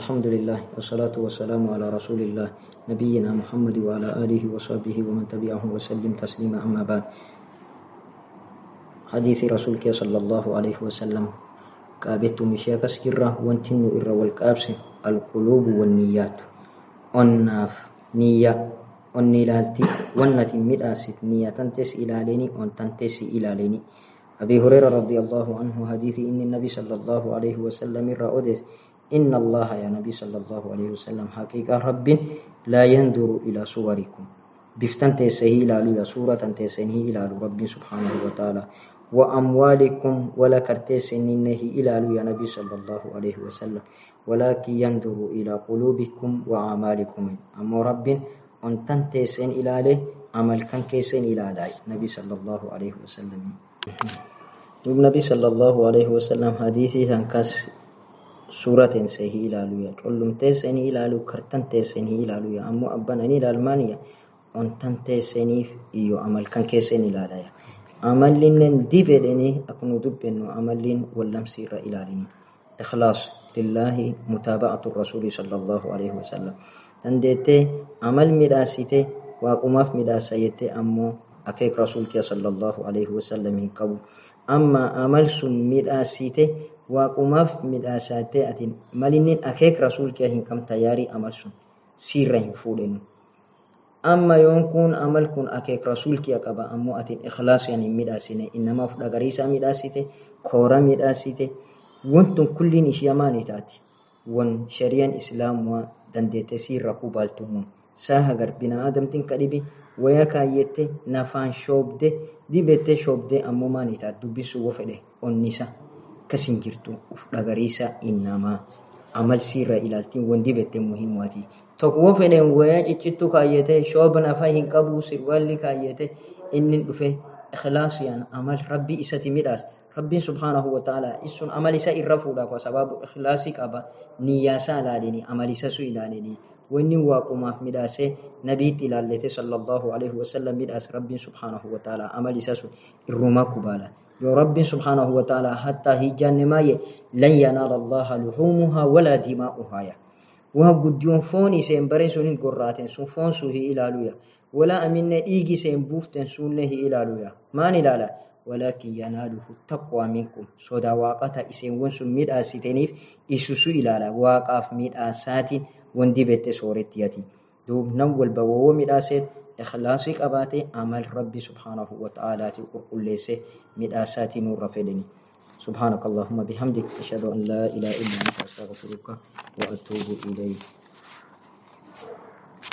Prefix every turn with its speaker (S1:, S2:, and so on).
S1: الحمد لله والصلاة والسلام على رسول الله نبينا محمد وعلى آله وصحبه ومن تبعه وسلم تسليما أما بعد حديث رسولك صلى الله عليه وسلم قابت مشيك سكرة وانتن إر والقابس القلوب والنيات أناف نية أني لالتي مدأست نية تنتس إلى ليني أن تنتس إلى ليني أبي هريرة رضي الله عنه حديث إن النبي صلى الله عليه وسلم رأودس إن الله يا نبي صلى الله عليه وسلم حقيقة رب لا ينظر إلى صوركم. بفتن تسهي إلى سورة تسهي إلى رب سبحانه وتعالى. وأموالكم ولا كرتسنه إلى يا نبي صلى الله عليه وسلم. ولكن ينظر إلى قلوبكم وأعمالكم. أما رب أن تنتسن إلى عليه عمل كان كيسن إلى نبي صلى الله عليه وسلم. النبي صلى الله عليه وسلم حديثي كاس suura teessanii ilaaluya cullum teessanii ilaaluu kartan teessanii ilaaluya ammoo abbaan ani ilaalmaaniya ontan teessaniif iyo amal kan keessan ilaalaya amallinen dib edhanii akkunu dubbennu amallin wallamsiirra ilaalini ikhlaas lillaahi mutaaba'atu rasuuli sallallahu alaihi wasallam dandeettee amal midhaasite waaqumaaf midhaasa jettee ammoo akeek rasuulkiya sallallahu alaihi wasallam hin qabu amma amal sun midhaasite waaqumaaf midhaasaatee atiin malinnin akeek rasuulkee hin qabta yaarii amal sun siirra hin fuudhennu amma yoon kun amal kun akeek rasuulkiya qaba ammoo atiin ikhlaasiyaan hin midhaasine innamaaf dhagariisaa midhaasite koora midhaasite wantun kulliin ishee maanii taati wan shari'aan islaamuwaa dandeette siirra kubaaltummuun saaha garbina adamtiin kadhibi waya kaayyette nafaan shoobde dibette shoobde ammoo maanii taat dubbisuu wo fedhe onnisa akkasin jirtu uf dhagariisa innamaa amalsiirra ilaaltiin wanti bette muhiimwaati. Tokko fedhen wayaa ciccittu kaayyate shooba nafa hin qabu sirwaalli kaayyate inni dhufe ikhlaasiyaan amal rabbii isati midhaas wa ta'ala isun amal isa irra fuudha kwa sababu ikhlaasii qaba niyyaasaa ilaalini amal isa su ilaalini wanni waaqumaaf midhaasee nabiitti ilaallete sallallahu alaihi wasallam midhaas rabbiin subhaanahu wa ta'ala amal isa sun irrumaa kubaala. يا رب سبحانه وتعالى حتى هي جنة لن ينال الله لحومها ولا دماؤها. يا وهم يوم فوني سين برسون قراتين. سون فون إلى لويا. ولا أمين إيجي سين بوفتن سون له إلى لويا. ما نلالا ولكن يناله التقوى منكم. صدا واقتا إسين ونسو ميد آسيتينيف إسوسو إلى لا. واقاف ميد آساتين. وندي بيت سورتياتي. دوب نول بوو ميد آسيت. إخلاصي قباتي عمل ربي سبحانه وتعالى وقل ليس مداساتي نور فدني سبحانك اللهم بحمدك أشهد أن لا إله إلا أنت أستغفرك وأتوب إليك.